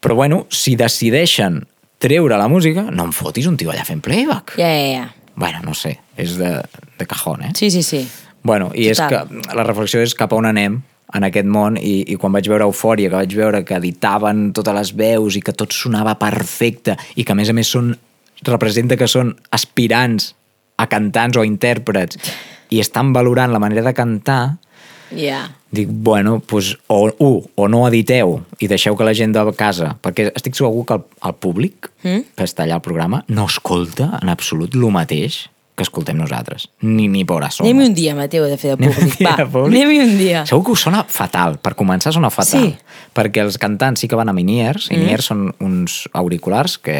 Però bueno, si decideixen treure la música, no em fotis un tio allà fent playback. Ja, ja, ja. Bueno, no sé, és de, de cajón, eh? Sí, sí, sí. Bueno, i és Total. que la reflexió és cap a on anem en aquest món i, i quan vaig veure Eufòria, que vaig veure que editaven totes les veus i que tot sonava perfecte i que a més a més són, representa que són aspirants a cantants o a intèrprets i estan valorant la manera de cantar, Ja. dic, bueno, doncs, o, u, o no editeu i deixeu que la gent de casa, perquè estic segur que el, el públic Mm? que està allà al programa no escolta en absolut el mateix que escoltem nosaltres. Ni, ni por asomo. Anem-hi un dia, Mateu, de fer de Anem públic. dia Va, públic? anem-hi un dia. Segur que us sona fatal. Per començar sona fatal. Sí. Perquè els cantants sí que van amb in-ears. In-ears són uns auriculars que,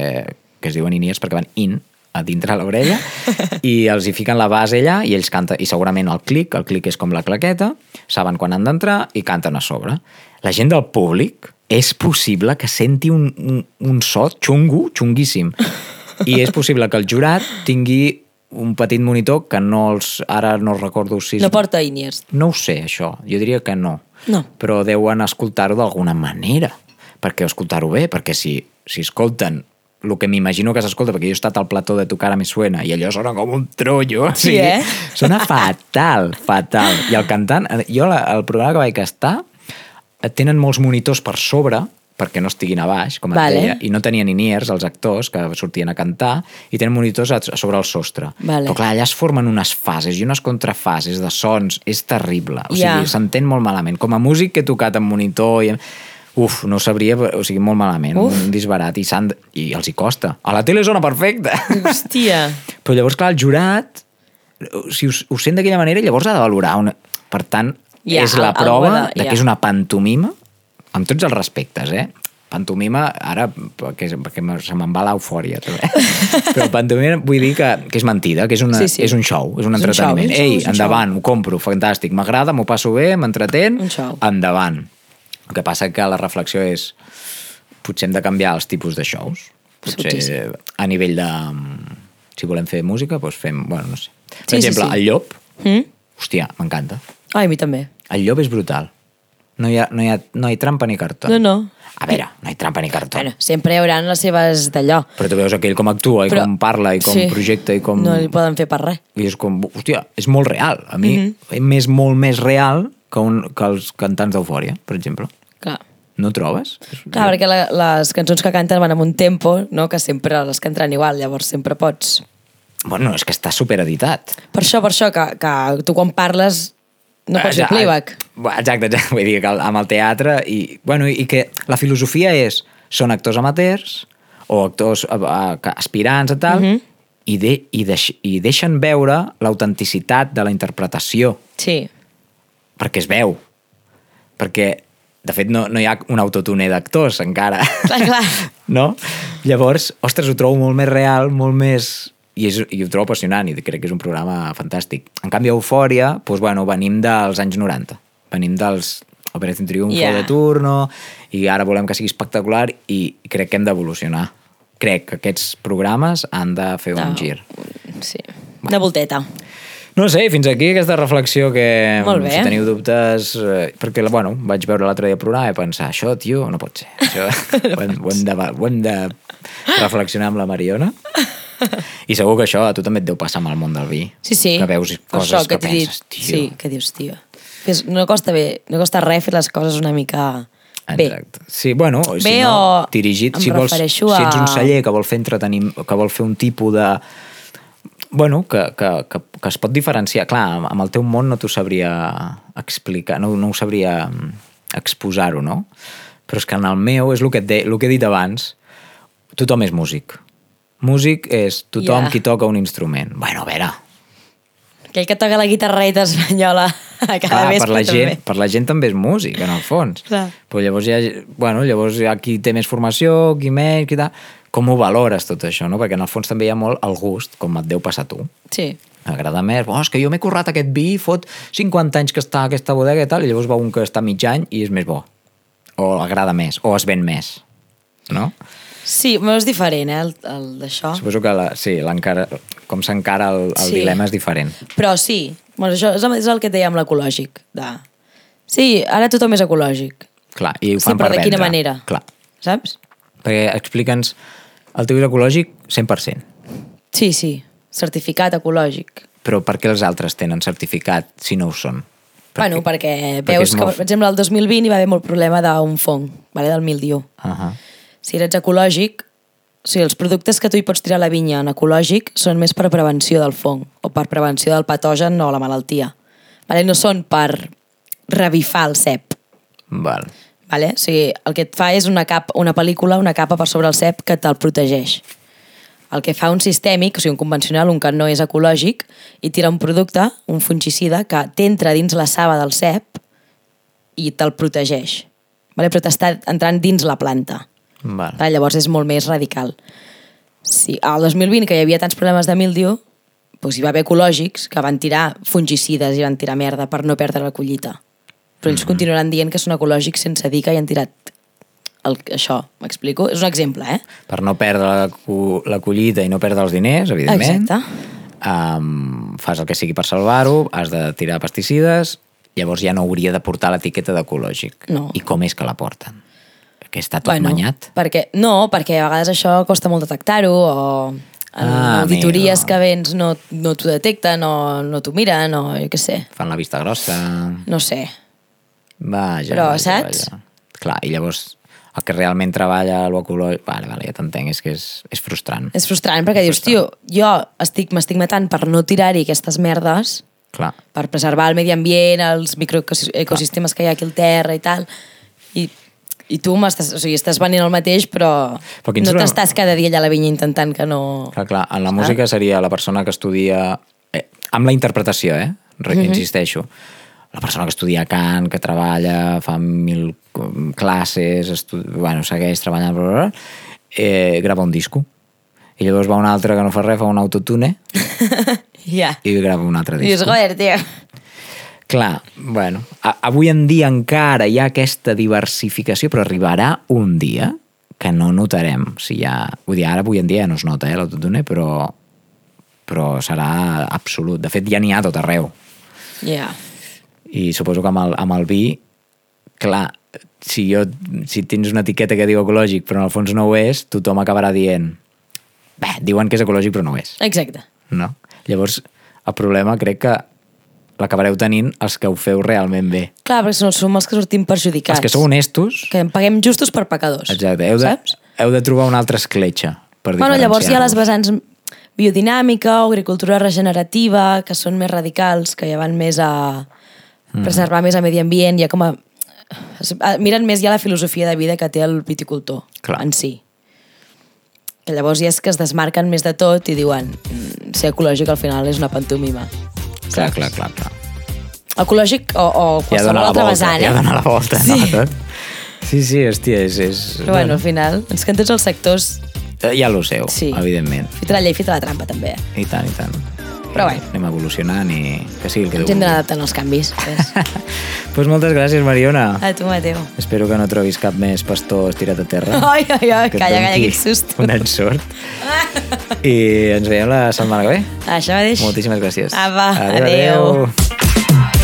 que es diuen in-ears perquè van in a dintre l'orella i els hi fiquen la base allà i ells canten, i segurament el clic, el clic és com la claqueta, saben quan han d'entrar i canten a sobre. La gent del públic és possible que senti un, un, un so xungo, xunguíssim. I és possible que el jurat tingui un petit monitor que no els, ara no recordo si... és- No porta iniers. no ho sé, això. Jo diria que no. No. Però deuen escoltar-ho d'alguna manera. Perquè escoltar-ho bé, perquè si, si escolten el que m'imagino que s'escolta, perquè jo he estat al plató de Tocar a Mi Suena i allò sona com un trollo. Sí, sigui, eh? Sona fatal, fatal. I el cantant, jo la- el programa que vaig estar, et tenen molts monitors per sobre perquè no estiguin a baix, com et Vale. deia, i no tenien iniers els actors que sortien a cantar, i tenen monitors a sobre el sostre. Vale. Però clar, allà es formen unes fases i unes contrafases de sons, és terrible. O Ja. sigui, s'entén molt malament. Com a músic que he tocat amb monitor i... Uf, no ho sabria, o sigui, molt malament, Uf. un disbarat, i, i els hi costa. A la tele sona perfecte. Hòstia. Però llavors, clar, el jurat, si ho, ho sent d'aquella manera, llavors ha de valorar. Una... Per tant, Ja, és la prova de, de- que és una pantomima, amb tots els respectes, eh? Pantomima, ara, perquè, perquè se me'n va l'eufòria, també. Però pantomima vull dir que, que és mentida, que és, una, Sí, sí. és un show, és un És un show, entreteniment. un show, Ei, un endavant, ho compro, fantàstic, m'agrada, m'ho passo bé, m'entretén, endavant. El que passa que la reflexió és potser hem de canviar els tipus de shows. Potser Absolutíssim. a nivell de... Si volem fer música, doncs fem... Bueno, no sé. Per Sí, sí, exemple, sí. el llop, Mm? hòstia, m'encanta. Ai, a mi també. El llop és brutal. No hi ha, no hi ha, no hi ha trampa ni cartó. No, no. A veure, no hi ha trampa ni cartó. Bueno, sempre hi haurà les seves d'allò. Però tu veus aquell com actua i Però- com parla i com sí. projecta i com... No li poden fer per res. I és com, hòstia, és molt real. A mi Mhm. és més, molt més real que, un, que els cantants d'Eufòria, per exemple. Clar. No trobes? És- Clar, perquè la, les cançons que canten van amb un tempo, no? que sempre les cantaran igual, llavors sempre pots... Bueno, és que està supereditat. Per això, per això, que, que tu quan parles no pots Exacte. playback. Exacte, exacte. Vull dir que amb el teatre... I, bueno, I que la filosofia és... Són actors amateurs o actors eh, eh, aspirants i tal, Mhm. i, de, i, deix, i deixen veure l'autenticitat de la interpretació, Sí. perquè es veu. Perquè, de fet, no, no hi ha un autotune d'actors encara. Clar, clar. no? Llavors, ostres, ho trobo molt més real, molt més... I, és, i ho trobo apassionant i crec que és un programa fantàstic. En canvi, Eufòria, doncs, bueno, venim dels anys 90. Venim dels Operación Triunfo Ja. de turno i ara volem que sigui espectacular i crec que hem d'evolucionar. Crec que aquests programes han de fer un No. gir. Sí. De volteta. No sé, fins aquí aquesta reflexió que si teniu dubtes, eh, perquè bueno, vaig veure l'altre dia el programa i pensar, això, tio, no pot ser. Això ho, hem, ho, hem de, ho hem de reflexionar amb la Mariona. I segur que això a tu també et deu passar amb el món del vi. Sí, sí. Que veus coses això que, dit. penses, tio. Sí, que dius, tio. Fes, no costa bé, no costa res fer les coses una mica bé. Exacte. Sí, bueno, o si Bé no, o dirigit, em si, vols, refereixo si ets un a- celler que vol fer entretenim, que vol fer un tipus de... Bueno, que, que, que, que es pot diferenciar. Clar, amb el teu món no t'ho sabria explicar, no, no ho sabria mm, exposar-ho, no? Però és que en el meu, és el que, de, el que he dit abans, tothom és músic. Músic és tothom Ja. qui toca un instrument. Bueno, a veure, Aquell que toca la guitarreta espanyola cada Clar, vespre per la, també. gent, per la gent també és músic, en el fons. Clar. Però llavors hi ha, bueno, llavors hi ha qui té més formació, qui menys, qui tal. Com ho valores tot això, no? Perquè en el fons també hi ha molt el gust, com et deu passar a tu. Sí. M'agrada més, oh, és que jo m'he currat aquest vi, fot 50 anys que està a aquesta bodega i tal, i llavors va un que està mig any i és més bo. O agrada més, o es ven més. No? Sí, però és diferent, eh, el, el d'això. Suposo que la, sí, com s'encara el, el Sí. dilema és diferent. Però sí, bueno, això és el, és el que et amb l'ecològic. De... Sí, ara tothom és ecològic. Clar, i ho Sí, fan però per de quina vendre. manera? Clar, Saps? perquè explica'ns el teu és ecològic 100%. Sí, sí. Certificat ecològic. Però per què els altres tenen certificat si no ho són? Per bueno, què? perquè Perquè veus que, molt- per exemple, el 2020 hi va haver molt problema d'un fong, vale? del mildiu. Uh -huh. Si eres ecològic, o sigui, els productes que tu hi pots tirar a la vinya en ecològic són més per prevenció del fong o per prevenció del patogen o la malaltia. Vale? No són per revifar el cep. Val. Vale? O sigui, el que et fa és una, capa, una pel·lícula, una capa per sobre el cep que te'l protegeix. El que fa un sistèmic, o sigui, un convencional, un que no és ecològic, i tira un producte, un fungicida, que t'entra dins la saba del cep i te'l protegeix. Vale? Però t'està entrant dins la planta. Val. Vale? Llavors és molt més radical. Sí, al 2020, que hi havia tants problemes de mildiu, doncs hi va haver ecològics que van tirar fungicides i van tirar merda per no perdre la collita. Però ells continuaran dient que són ecològics sense dir que hi han tirat el, això, m'explico? És un exemple, eh? Per no perdre la, la collita i no perdre els diners, evidentment. Exacte. Um, fas el que sigui per salvar-ho, has de tirar pesticides, llavors ja no hauria de portar l'etiqueta d'ecològic. No. I com és que la porten? Que està tot bueno, manyat? Perquè, no, perquè a vegades això costa molt detectar-ho o Ah, auditories amigo. que vens no, no t'ho detecten o no t'ho miren o jo què sé, Fan la vista grossa... no sé. Vaja, Però, vaja, saps? Vaja. Clar, i llavors el que realment treballa el ecològic... Vale, vale, ja t'entenc, és que és, és frustrant. És frustrant perquè dius, tio, jo estic, m'estic matant per no tirar-hi aquestes merdes, Clar. per preservar el medi ambient, els microecosistemes que hi ha aquí al terra i tal, i, i tu m'estàs, o sigui, estàs venint el mateix, però, Però no t'estàs cada dia allà a la vinya intentant que no... Clar, clar, en la música seria la persona que estudia... Eh, amb la interpretació, eh? Re, Mhm. Insisteixo. La persona que estudia cant, que treballa, fa mil com, classes, estu... bueno, segueix treballant, bla, bla, bla, eh, grava un disco. I llavors va un altre que no fa res, fa un autotune Ja. i grava un altre I dius, disco. joder, tio. Clar, bueno, avui en dia encara hi ha aquesta diversificació, però arribarà un dia que no notarem si ha... Vull dir, ara avui en dia ja no es nota, eh, l'autotune, però, però serà absolut. De fet, ja n'hi ha tot arreu. Ja. I suposo que amb el, amb el vi, clar, si, jo, si tens una etiqueta que diu ecològic però en el fons no ho és, tothom acabarà dient bé, diuen que és ecològic però no ho és. Exacte. No? Llavors, el problema crec que l'acabareu tenint els que ho feu realment bé. Clar, perquè som, som els que sortim perjudicats. Els que sou honestos, Que en paguem justos per pecadors. exacte, heu de, Saps? heu de trobar una altra escletxa per Bueno, llavors hi ha les vessants biodinàmica o agricultura regenerativa, que són més radicals, que ja van més a preservar més el medi ambient, ja com a- Miren més ja la filosofia de vida que té el viticultor Clar. en si. Que llavors ja és que es desmarquen més de tot i diuen "Mm, ser ecològic al final és una pantomima. Clar, clar, clar, clar. Ecològic o, o Ja qualsevol la altra volta, vessant, eh? ja dona la volta, Sí. no? Tot. Sí, sí, hòstia, és... és... Però bueno, al final, és que en tots els sectors, Eh, Ja lo seu, Sí. evidentment. fita la llei, fita la trampa, també. I tant, i tant. Però bé. Anem evolucionant i que sigui el que Ens hem adaptant als canvis. Pues. pues moltes gràcies, Mariona. A tu, Mateu. Espero que no trobis cap més pastor estirat a terra. Ai, ai, ai, que calla, calla, quin susto. Un ensort. I ens veiem la setmana que ve. Això mateix. Moltíssimes gràcies. Apa, adéu. adéu. adéu.